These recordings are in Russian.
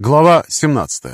Глава 17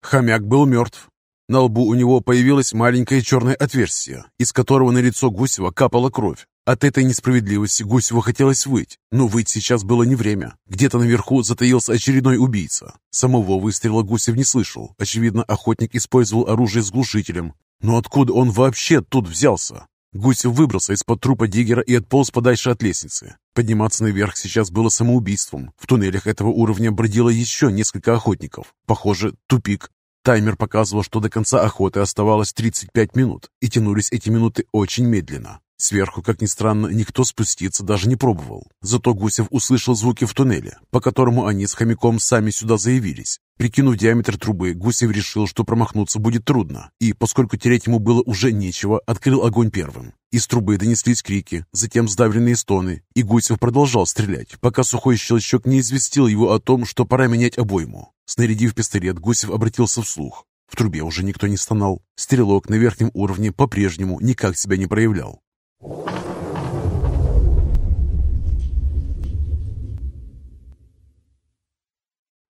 Хомяк был мертв. На лбу у него появилось маленькое черное отверстие, из которого на лицо Гусева капала кровь. От этой несправедливости Гусеву хотелось выть, но выть сейчас было не время. Где-то наверху затаился очередной убийца. Самого выстрела Гусев не слышал. Очевидно, охотник использовал оружие с глушителем. Но откуда он вообще тут взялся? Гусев выбрался из-под трупа Диггера и отполз подальше от лестницы. Подниматься наверх сейчас было самоубийством. В туннелях этого уровня бродило еще несколько охотников. Похоже, тупик. Таймер показывал, что до конца охоты оставалось 35 минут, и тянулись эти минуты очень медленно. Сверху, как ни странно, никто спуститься даже не пробовал. Зато Гусев услышал звуки в туннеле, по которому они с хомяком сами сюда заявились. Прикинув диаметр трубы, Гусев решил, что промахнуться будет трудно, и, поскольку тереть ему было уже нечего, открыл огонь первым. Из трубы донеслись крики, затем сдавленные стоны, и Гусев продолжал стрелять, пока сухой щелчок не известил его о том, что пора менять обойму. Снарядив пистолет, Гусев обратился вслух. В трубе уже никто не стонал. Стрелок на верхнем уровне по-прежнему никак себя не проявлял.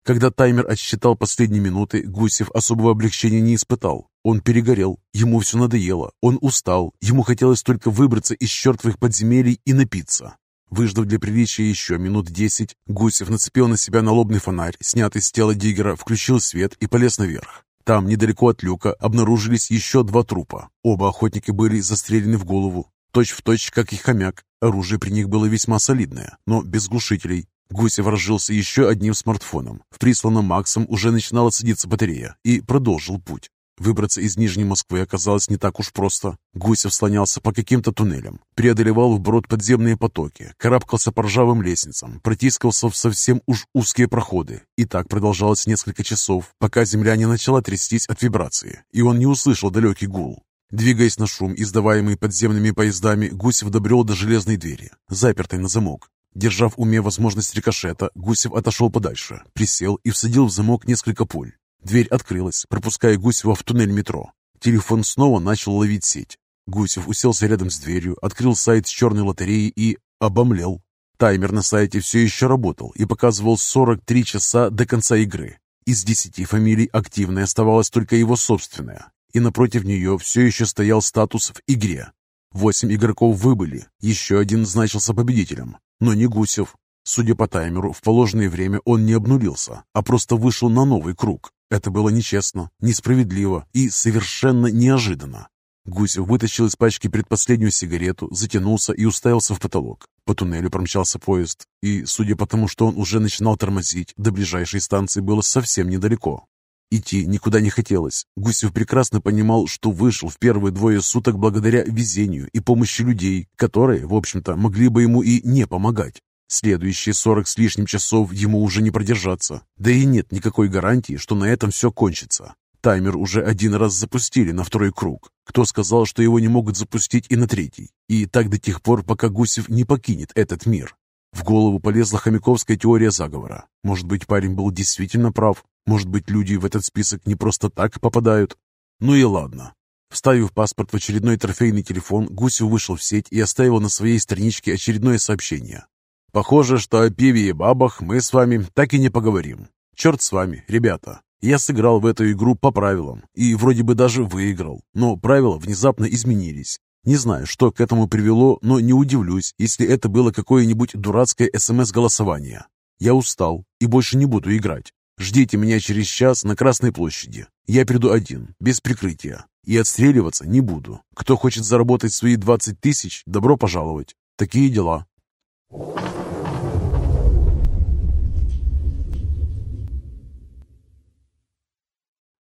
Когда таймер отсчитал последние минуты, Гусев особого облегчения не испытал. Он перегорел, ему все надоело, он устал, ему хотелось только выбраться из чертовых подземелий и напиться. Выждав для приличия еще минут десять, Гусев нацепил на себя налобный фонарь, снятый с тела Диггера, включил свет и полез наверх. Там, недалеко от люка, обнаружились еще два трупа. Оба охотники были застрелены в голову, точь в точь, как и хомяк. Оружие при них было весьма солидное, но без глушителей. Гусев разжился еще одним смартфоном. В присланном Максом уже начинала садиться батарея и продолжил путь. Выбраться из Нижней Москвы оказалось не так уж просто. Гусев слонялся по каким-то туннелям, преодолевал вброд подземные потоки, карабкался по ржавым лестницам, протискался в совсем уж узкие проходы. И так продолжалось несколько часов, пока земля не начала трястись от вибрации, и он не услышал далекий гул. Двигаясь на шум, издаваемый подземными поездами, Гусев добрел до железной двери, запертой на замок. Держав в уме возможность рикошета, Гусев отошел подальше, присел и всадил в замок несколько пуль. Дверь открылась, пропуская Гусева в туннель метро. Телефон снова начал ловить сеть. Гусев уселся рядом с дверью, открыл сайт с черной лотереей и обомлел. Таймер на сайте все еще работал и показывал 43 часа до конца игры. Из десяти фамилий активной оставалась только его собственная, и напротив нее все еще стоял статус в игре. Восемь игроков выбыли, еще один значился победителем, но не Гусев. Судя по таймеру, в положенное время он не обнулился, а просто вышел на новый круг. Это было нечестно, несправедливо и совершенно неожиданно. Гусев вытащил из пачки предпоследнюю сигарету, затянулся и уставился в потолок. По туннелю промчался поезд, и, судя по тому, что он уже начинал тормозить, до ближайшей станции было совсем недалеко. Идти никуда не хотелось. Гусев прекрасно понимал, что вышел в первые двое суток благодаря везению и помощи людей, которые, в общем-то, могли бы ему и не помогать. Следующие сорок с лишним часов ему уже не продержаться. Да и нет никакой гарантии, что на этом все кончится. Таймер уже один раз запустили на второй круг. Кто сказал, что его не могут запустить и на третий? И так до тех пор, пока Гусев не покинет этот мир. В голову полезла хомяковская теория заговора. Может быть, парень был действительно прав. Может быть, люди в этот список не просто так попадают? Ну и ладно. Вставив паспорт в очередной трофейный телефон, Гусев вышел в сеть и оставил на своей страничке очередное сообщение. «Похоже, что о пиве и бабах мы с вами так и не поговорим. Черт с вами, ребята. Я сыграл в эту игру по правилам и вроде бы даже выиграл, но правила внезапно изменились. Не знаю, что к этому привело, но не удивлюсь, если это было какое-нибудь дурацкое СМС-голосование. Я устал и больше не буду играть. Ждите меня через час на Красной площади. Я приду один, без прикрытия. И отстреливаться не буду. Кто хочет заработать свои 20 тысяч, добро пожаловать. Такие дела.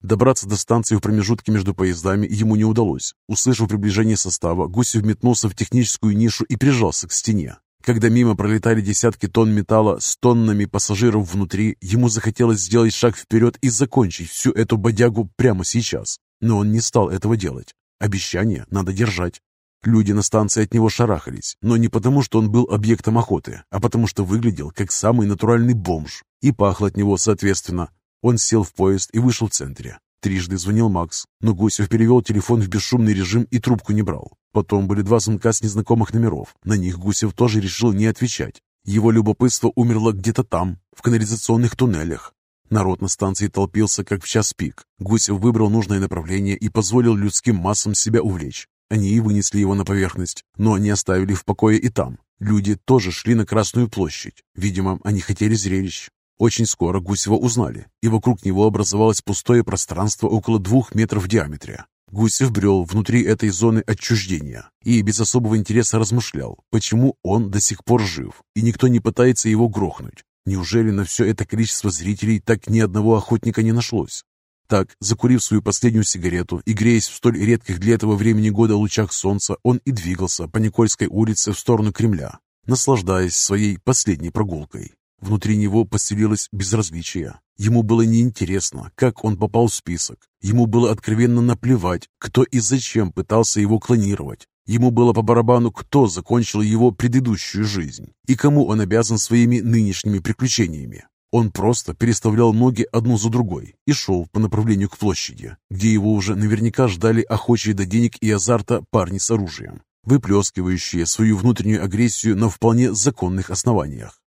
Добраться до станции в промежутке между поездами ему не удалось. Услышав приближение состава, Гусев метнулся в техническую нишу и прижался к стене. Когда мимо пролетали десятки тонн металла с тоннами пассажиров внутри, ему захотелось сделать шаг вперед и закончить всю эту бодягу прямо сейчас. Но он не стал этого делать. Обещание надо держать. Люди на станции от него шарахались, но не потому, что он был объектом охоты, а потому что выглядел как самый натуральный бомж и пахло от него соответственно. Он сел в поезд и вышел в центре. Трижды звонил Макс, но Гусев перевел телефон в бесшумный режим и трубку не брал. Потом были два звонка с незнакомых номеров. На них Гусев тоже решил не отвечать. Его любопытство умерло где-то там, в канализационных туннелях. Народ на станции толпился, как в час пик. Гусев выбрал нужное направление и позволил людским массам себя увлечь. Они и вынесли его на поверхность, но не оставили в покое и там. Люди тоже шли на Красную площадь. Видимо, они хотели зрелищ. Очень скоро Гусева узнали, и вокруг него образовалось пустое пространство около двух метров в диаметре. Гусев брел внутри этой зоны отчуждения и без особого интереса размышлял, почему он до сих пор жив, и никто не пытается его грохнуть. Неужели на все это количество зрителей так ни одного охотника не нашлось? Так, закурив свою последнюю сигарету и греясь в столь редких для этого времени года лучах солнца, он и двигался по Никольской улице в сторону Кремля, наслаждаясь своей последней прогулкой. Внутри него поселилось безразличие. Ему было неинтересно, как он попал в список. Ему было откровенно наплевать, кто и зачем пытался его клонировать. Ему было по барабану, кто закончил его предыдущую жизнь и кому он обязан своими нынешними приключениями. Он просто переставлял ноги одну за другой и шел по направлению к площади, где его уже наверняка ждали охочие до денег и азарта парни с оружием, выплескивающие свою внутреннюю агрессию на вполне законных основаниях.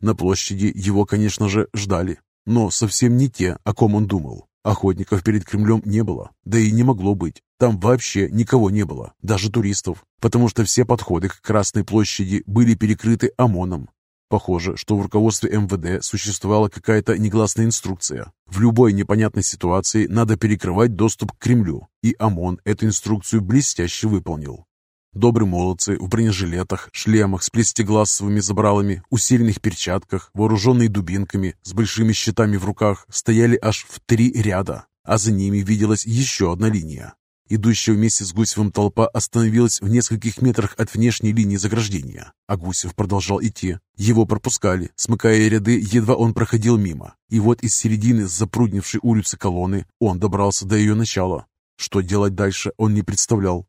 На площади его, конечно же, ждали, но совсем не те, о ком он думал. Охотников перед Кремлем не было, да и не могло быть. Там вообще никого не было, даже туристов, потому что все подходы к Красной площади были перекрыты ОМОНом. Похоже, что в руководстве МВД существовала какая-то негласная инструкция. В любой непонятной ситуации надо перекрывать доступ к Кремлю, и ОМОН эту инструкцию блестяще выполнил. Добрые молодцы в бронежилетах, шлемах с плестиглассовыми забралами, усиленных перчатках, вооруженные дубинками, с большими щитами в руках, стояли аж в три ряда, а за ними виделась еще одна линия. Идущая вместе с Гусевым толпа остановилась в нескольких метрах от внешней линии заграждения, а Гусев продолжал идти. Его пропускали, смыкая ряды, едва он проходил мимо. И вот из середины запруднившей улицы колонны он добрался до ее начала. Что делать дальше, он не представлял.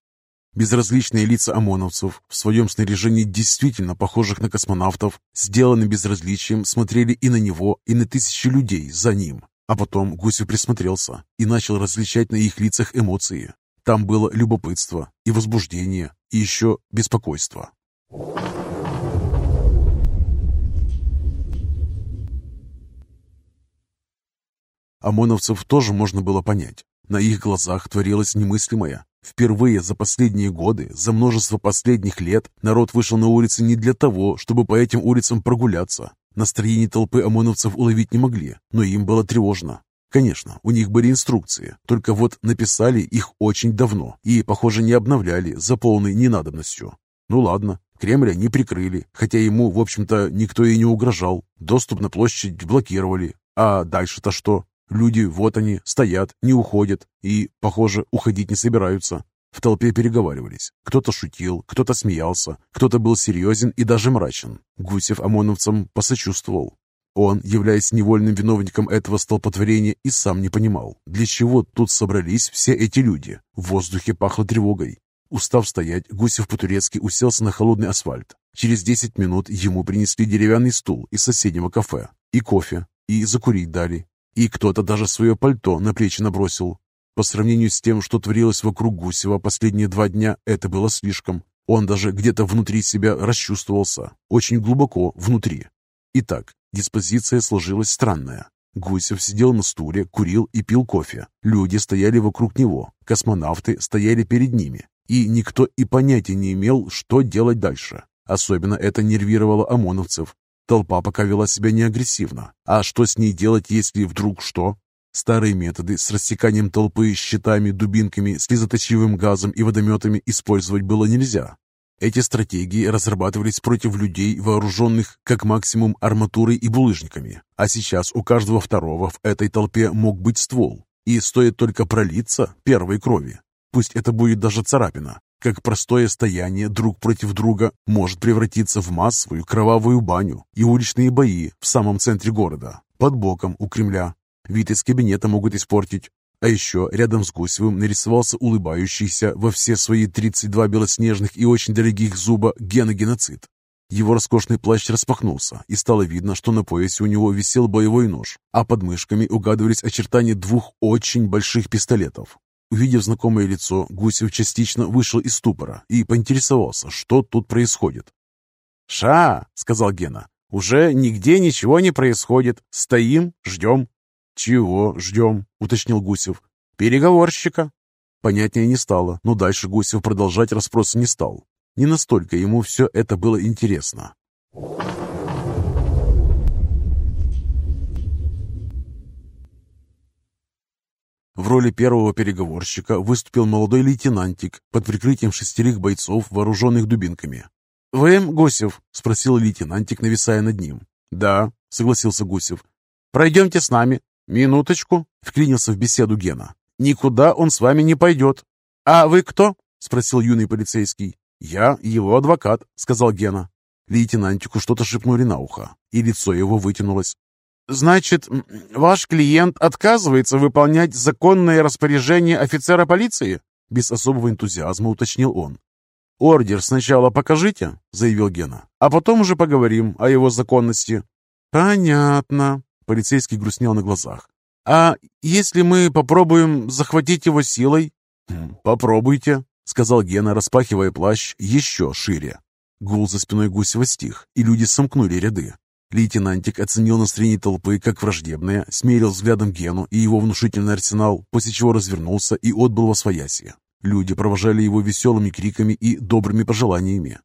Безразличные лица ОМОНовцев, в своем снаряжении действительно похожих на космонавтов, сделанным безразличием, смотрели и на него, и на тысячи людей за ним. А потом Гусев присмотрелся и начал различать на их лицах эмоции. Там было любопытство и возбуждение, и еще беспокойство. ОМОНовцев тоже можно было понять. На их глазах творилось немыслимое. Впервые за последние годы, за множество последних лет, народ вышел на улицы не для того, чтобы по этим улицам прогуляться. Настроение толпы ОМОНовцев уловить не могли, но им было тревожно. Конечно, у них были инструкции, только вот написали их очень давно и, похоже, не обновляли за полной ненадобностью. Ну ладно, Кремля не прикрыли, хотя ему, в общем-то, никто и не угрожал. Доступ на площадь блокировали. А дальше-то что? Люди, вот они, стоят, не уходят и, похоже, уходить не собираются. В толпе переговаривались. Кто-то шутил, кто-то смеялся, кто-то был серьезен и даже мрачен. Гусев ОМОНовцам посочувствовал. Он, являясь невольным виновником этого столпотворения, и сам не понимал, для чего тут собрались все эти люди. В воздухе пахло тревогой. Устав стоять, Гусев по-турецки уселся на холодный асфальт. Через десять минут ему принесли деревянный стул из соседнего кафе, и кофе, и закурить дали, и кто-то даже свое пальто на плечи набросил. По сравнению с тем, что творилось вокруг Гусева последние два дня, это было слишком. Он даже где-то внутри себя расчувствовался, очень глубоко внутри. Итак, диспозиция сложилась странная. Гусев сидел на стуле, курил и пил кофе. Люди стояли вокруг него, космонавты стояли перед ними. И никто и понятия не имел, что делать дальше. Особенно это нервировало ОМОНовцев, Толпа пока вела себя не агрессивно. А что с ней делать, если вдруг что? Старые методы с рассеканием толпы щитами, дубинками, слезоточивым газом и водометами использовать было нельзя. Эти стратегии разрабатывались против людей, вооруженных как максимум арматурой и булыжниками. А сейчас у каждого второго в этой толпе мог быть ствол. И стоит только пролиться первой крови. Пусть это будет даже царапина, как простое стояние друг против друга может превратиться в массовую кровавую баню и уличные бои в самом центре города, под боком у Кремля. Вид из кабинета могут испортить. А еще рядом с Гусевым нарисовался улыбающийся во все свои 32 белоснежных и очень дорогих зуба геногеноцид. Его роскошный плащ распахнулся, и стало видно, что на поясе у него висел боевой нож, а под мышками угадывались очертания двух очень больших пистолетов. Увидев знакомое лицо, Гусев частично вышел из ступора и поинтересовался, что тут происходит. «Ша!» — сказал Гена. «Уже нигде ничего не происходит. Стоим, ждем». «Чего ждем?» — уточнил Гусев. «Переговорщика». Понятнее не стало, но дальше Гусев продолжать расспросы не стал. Не настолько ему все это было интересно. В роли первого переговорщика выступил молодой лейтенантик под прикрытием шестерых бойцов, вооруженных дубинками. «Вы Гусев?» — спросил лейтенантик, нависая над ним. «Да», — согласился Гусев. «Пройдемте с нами». «Минуточку», — вклинился в беседу Гена. «Никуда он с вами не пойдет». «А вы кто?» — спросил юный полицейский. «Я его адвокат», — сказал Гена. Лейтенантику что-то шепнули на ухо, и лицо его вытянулось. «Значит, ваш клиент отказывается выполнять законное распоряжение офицера полиции?» Без особого энтузиазма уточнил он. «Ордер сначала покажите», — заявил Гена, «а потом уже поговорим о его законности». «Понятно», — полицейский грустнел на глазах. «А если мы попробуем захватить его силой?» «Хм, «Попробуйте», — сказал Гена, распахивая плащ еще шире. Гул за спиной Гусева стих, и люди сомкнули ряды. Лейтенантик оценил настроение толпы как враждебное, смерил взглядом Гену и его внушительный арсенал, после чего развернулся и отбыл во свояси. Люди провожали его веселыми криками и добрыми пожеланиями.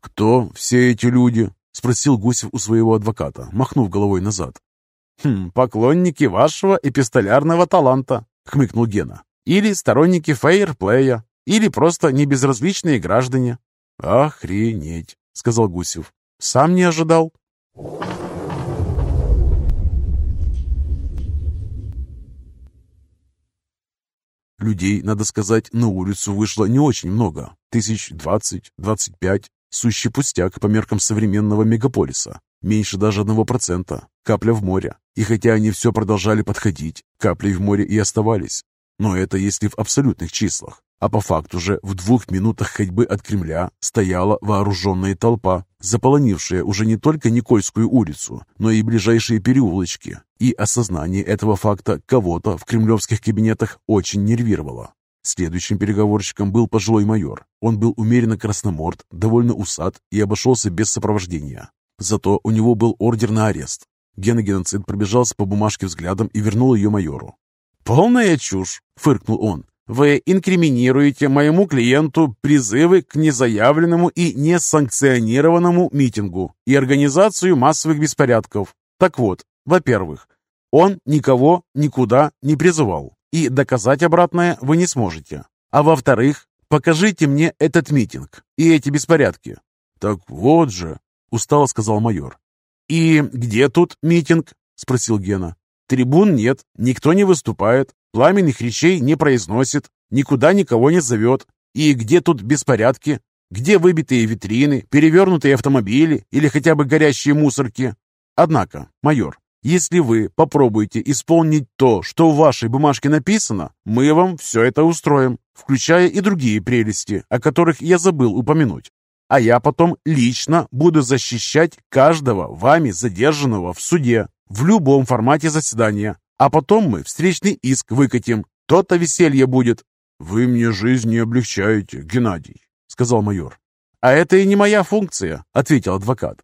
«Кто все эти люди?» — спросил Гусев у своего адвоката, махнув головой назад. «Хм, «Поклонники вашего эпистолярного таланта», — хмыкнул Гена. «Или сторонники фейерплея, или просто небезразличные граждане». «Охренеть», — сказал Гусев. «Сам не ожидал». Людей, надо сказать, на улицу вышло не очень много. Тысяч двадцать, двадцать пять. Сущий пустяк по меркам современного мегаполиса. Меньше даже одного процента. Капля в море. И хотя они все продолжали подходить, капли в море и оставались. Но это если в абсолютных числах. А по факту же в двух минутах ходьбы от Кремля стояла вооруженная толпа, заполонившая уже не только Никольскую улицу, но и ближайшие переулочки. И осознание этого факта кого-то в кремлевских кабинетах очень нервировало. Следующим переговорщиком был пожилой майор. Он был умеренно красноморд, довольно усат и обошелся без сопровождения. Зато у него был ордер на арест. Геногеноцид пробежался по бумажке взглядом и вернул ее майору. «Полная чушь!» — фыркнул он. Вы инкриминируете моему клиенту призывы к незаявленному и несанкционированному митингу и организацию массовых беспорядков. Так вот, во-первых, он никого никуда не призывал, и доказать обратное вы не сможете. А во-вторых, покажите мне этот митинг и эти беспорядки. Так вот же, устало сказал майор. И где тут митинг? спросил Гена. Трибун нет, никто не выступает, пламенных речей не произносит, никуда никого не зовет. И где тут беспорядки? Где выбитые витрины, перевернутые автомобили или хотя бы горящие мусорки? Однако, майор, если вы попробуете исполнить то, что в вашей бумажке написано, мы вам все это устроим, включая и другие прелести, о которых я забыл упомянуть. А я потом лично буду защищать каждого вами задержанного в суде в любом формате заседания, а потом мы встречный иск выкатим. То-то веселье будет». «Вы мне жизнь не облегчаете, Геннадий», — сказал майор. «А это и не моя функция», — ответил адвокат.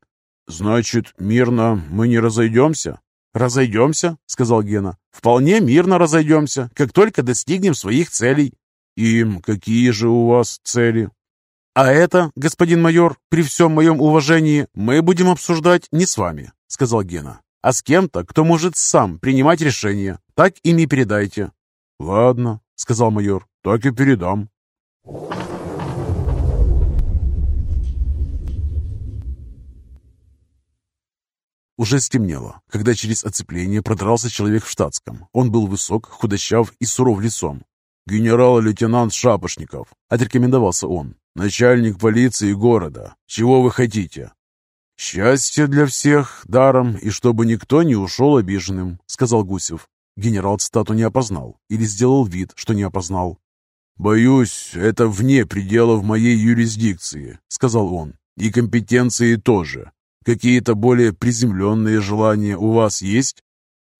«Значит, мирно мы не разойдемся?» «Разойдемся», — сказал Гена. «Вполне мирно разойдемся, как только достигнем своих целей». «И какие же у вас цели?» «А это, господин майор, при всем моем уважении, мы будем обсуждать не с вами», — сказал Гена а с кем-то, кто может сам принимать решения. Так и не передайте». «Ладно», — сказал майор, — «так и передам». Уже стемнело, когда через оцепление продрался человек в штатском. Он был высок, худощав и суров лицом. «Генерал-лейтенант Шапошников», — отрекомендовался он. «Начальник полиции города. Чего вы хотите?» «Счастье для всех даром, и чтобы никто не ушел обиженным», — сказал Гусев. Генерал цитату не опознал или сделал вид, что не опознал. «Боюсь, это вне пределов моей юрисдикции», — сказал он. И компетенции тоже. Какие-то более приземленные желания у вас есть?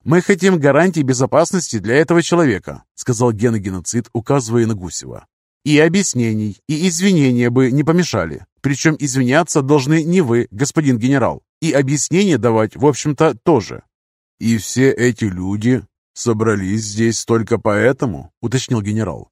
«Мы хотим гарантии безопасности для этого человека», сказал геногеноцид, указывая на Гусева. «И объяснений, и извинения бы не помешали. Причем извиняться должны не вы, господин генерал, и объяснения давать, в общем-то, тоже». «И все эти люди собрались здесь только поэтому?» уточнил генерал.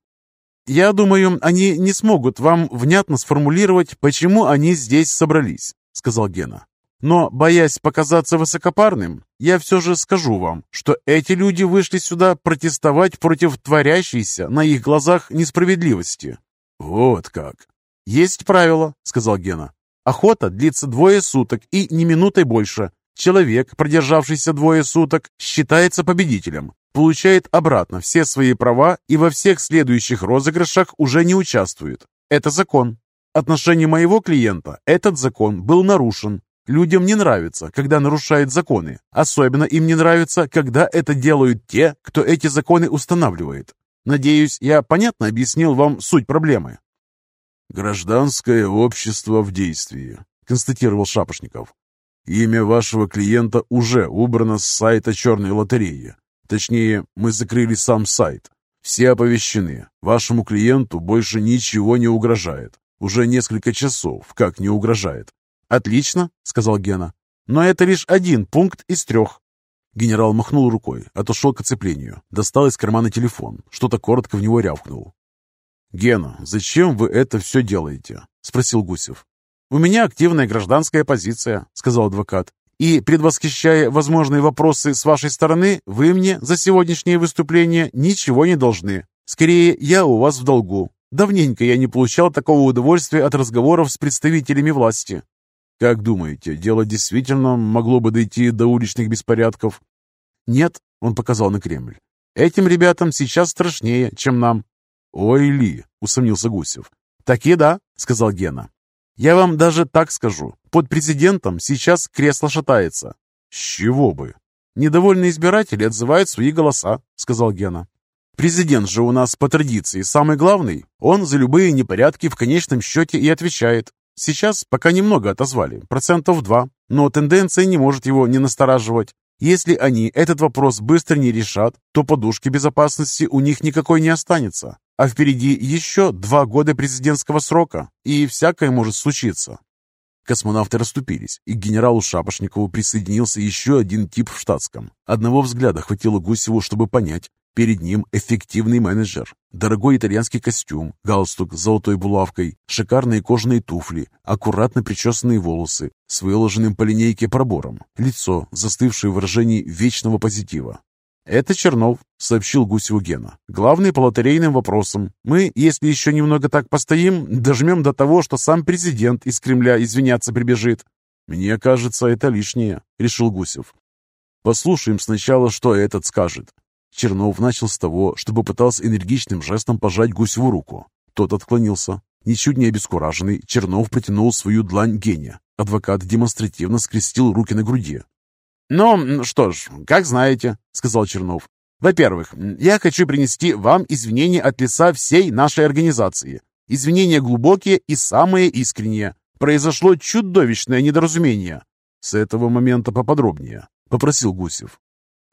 «Я думаю, они не смогут вам внятно сформулировать, почему они здесь собрались», сказал Гена. Но, боясь показаться высокопарным, я все же скажу вам, что эти люди вышли сюда протестовать против творящейся на их глазах несправедливости. Вот как. Есть правило, сказал Гена. Охота длится двое суток и не минутой больше. Человек, продержавшийся двое суток, считается победителем, получает обратно все свои права и во всех следующих розыгрышах уже не участвует. Это закон. Отношении моего клиента этот закон был нарушен, Людям не нравится, когда нарушают законы. Особенно им не нравится, когда это делают те, кто эти законы устанавливает. Надеюсь, я понятно объяснил вам суть проблемы. «Гражданское общество в действии», — констатировал Шапошников. «Имя вашего клиента уже убрано с сайта черной лотереи. Точнее, мы закрыли сам сайт. Все оповещены. Вашему клиенту больше ничего не угрожает. Уже несколько часов, как не угрожает. «Отлично», — сказал Гена. «Но это лишь один пункт из трех». Генерал махнул рукой, отошел к оцеплению, достал из кармана телефон, что-то коротко в него рявкнул. «Гена, зачем вы это все делаете?» — спросил Гусев. «У меня активная гражданская позиция», — сказал адвокат. «И, предвосхищая возможные вопросы с вашей стороны, вы мне за сегодняшнее выступление ничего не должны. Скорее, я у вас в долгу. Давненько я не получал такого удовольствия от разговоров с представителями власти. Как думаете, дело действительно могло бы дойти до уличных беспорядков? Нет, он показал на Кремль. Этим ребятам сейчас страшнее, чем нам. Ой ли, усомнился Гусев. Так и да, сказал Гена. Я вам даже так скажу. Под президентом сейчас кресло шатается. С чего бы? Недовольные избиратели отзывают свои голоса, сказал Гена. Президент же у нас по традиции самый главный. Он за любые непорядки в конечном счете и отвечает. Сейчас пока немного отозвали, процентов два, но тенденция не может его не настораживать. Если они этот вопрос быстро не решат, то подушки безопасности у них никакой не останется. А впереди еще два года президентского срока, и всякое может случиться. Космонавты расступились, и к генералу Шапошникову присоединился еще один тип в штатском. Одного взгляда хватило Гусеву, чтобы понять, Перед ним эффективный менеджер. Дорогой итальянский костюм, галстук с золотой булавкой, шикарные кожаные туфли, аккуратно причесанные волосы с выложенным по линейке пробором, лицо, застывшее в выражении вечного позитива. «Это Чернов», — сообщил Гусеву Гена. «Главный по лотерейным вопросам. Мы, если еще немного так постоим, дожмем до того, что сам президент из Кремля извиняться прибежит». «Мне кажется, это лишнее», — решил Гусев. «Послушаем сначала, что этот скажет. Чернов начал с того, что попытался энергичным жестом пожать Гусеву руку. Тот отклонился. Ничуть не обескураженный, Чернов протянул свою длань Гене. Адвокат демонстративно скрестил руки на груди. «Ну, что ж, как знаете», — сказал Чернов. «Во-первых, я хочу принести вам извинения от лица всей нашей организации. Извинения глубокие и самые искренние. Произошло чудовищное недоразумение». «С этого момента поподробнее», — попросил Гусев.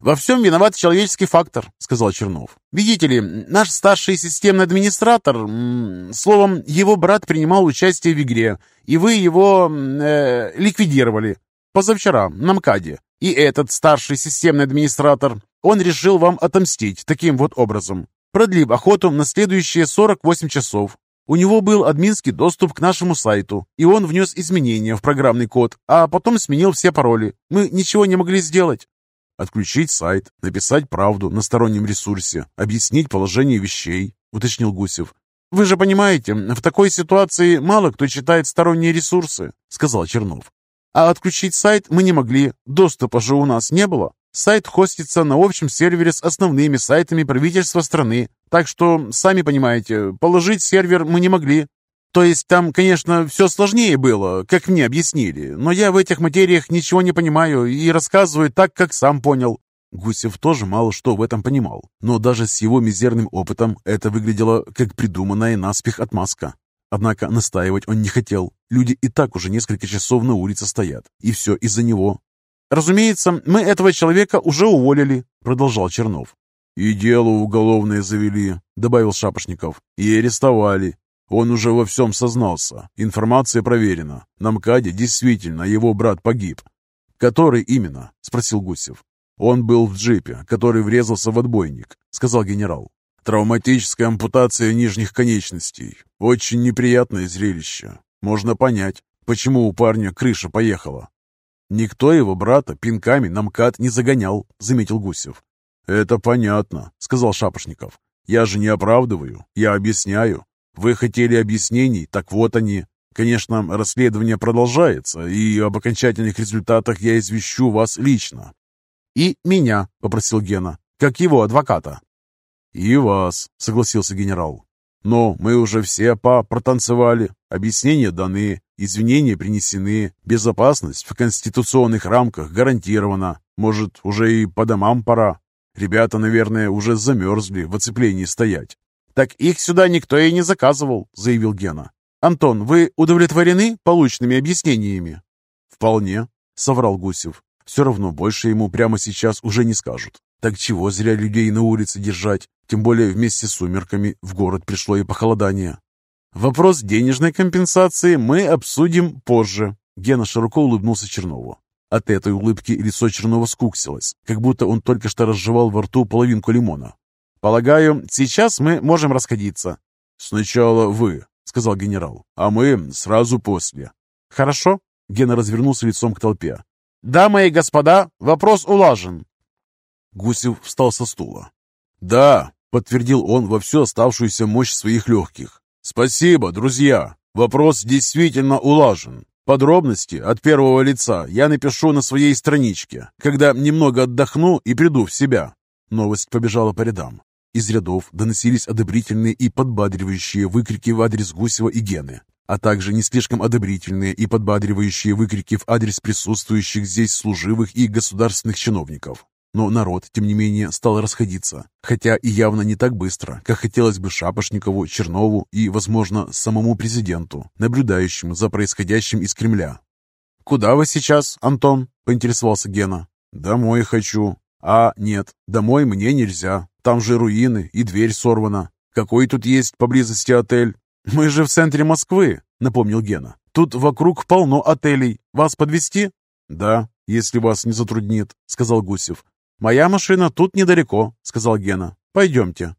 «Во всем виноват человеческий фактор», — сказал Чернов. «Видите ли, наш старший системный администратор, словом, его брат принимал участие в игре, и вы его э, ликвидировали позавчера на МКАДе. И этот старший системный администратор, он решил вам отомстить таким вот образом, продлив охоту на следующие 48 часов. У него был админский доступ к нашему сайту, и он внес изменения в программный код, а потом сменил все пароли. Мы ничего не могли сделать. Отключить сайт, написать правду на стороннем ресурсе, объяснить положение вещей, уточнил Гусев. «Вы же понимаете, в такой ситуации мало кто читает сторонние ресурсы», — сказал Чернов. «А отключить сайт мы не могли, доступа же у нас не было. Сайт хостится на общем сервере с основными сайтами правительства страны, так что, сами понимаете, положить сервер мы не могли. То есть там, конечно, все сложнее было, как мне объяснили, но я в этих материях ничего не понимаю и рассказываю так, как сам понял». Гусев тоже мало что в этом понимал, но даже с его мизерным опытом это выглядело как придуманная наспех отмазка. Однако настаивать он не хотел. Люди и так уже несколько часов на улице стоят. И все из-за него. «Разумеется, мы этого человека уже уволили», — продолжал Чернов. «И дело уголовное завели», — добавил Шапошников. «И арестовали. Он уже во всем сознался. Информация проверена. На МКАДе действительно его брат погиб». «Который именно?» — спросил Гусев. «Он был в джипе, который врезался в отбойник», — сказал генерал. Травматическая ампутация нижних конечностей. Очень неприятное зрелище. Можно понять, почему у парня крыша поехала. Никто его брата пинками на МКАД не загонял, заметил Гусев. Это понятно, сказал Шапошников. Я же не оправдываю, я объясняю. Вы хотели объяснений, так вот они. Конечно, расследование продолжается, и об окончательных результатах я извещу вас лично. «И меня», — попросил Гена, — «как его адвоката». «И вас», — согласился генерал. «Но мы уже все по протанцевали, объяснения даны, извинения принесены, безопасность в конституционных рамках гарантирована. Может, уже и по домам пора. Ребята, наверное, уже замерзли в оцеплении стоять». «Так их сюда никто и не заказывал», — заявил Гена. «Антон, вы удовлетворены полученными объяснениями?» «Вполне», — соврал Гусев. «Все равно больше ему прямо сейчас уже не скажут. Так чего зря людей на улице держать? Тем более вместе с сумерками в город пришло и похолодание. Вопрос денежной компенсации мы обсудим позже. Гена широко улыбнулся Чернову. От этой улыбки лицо Чернова скуксилось, как будто он только что разжевал во рту половинку лимона. «Полагаю, сейчас мы можем расходиться». «Сначала вы», — сказал генерал, — «а мы сразу после». «Хорошо». Гена развернулся лицом к толпе. «Дамы и господа, вопрос улажен. Гусев встал со стула. «Да», — подтвердил он во всю оставшуюся мощь своих легких. «Спасибо, друзья. Вопрос действительно улажен. Подробности от первого лица я напишу на своей страничке, когда немного отдохну и приду в себя». Новость побежала по рядам. Из рядов доносились одобрительные и подбадривающие выкрики в адрес Гусева и Гены, а также не слишком одобрительные и подбадривающие выкрики в адрес присутствующих здесь служивых и государственных чиновников. Но народ, тем не менее, стал расходиться, хотя и явно не так быстро, как хотелось бы Шапошникову, Чернову и, возможно, самому президенту, наблюдающему за происходящим из Кремля. «Куда вы сейчас, Антон?» – поинтересовался Гена. «Домой хочу». «А, нет, домой мне нельзя. Там же руины и дверь сорвана. Какой тут есть поблизости отель?» «Мы же в центре Москвы», – напомнил Гена. «Тут вокруг полно отелей. Вас подвести? «Да, если вас не затруднит», – сказал Гусев. «Моя машина тут недалеко», — сказал Гена. «Пойдемте».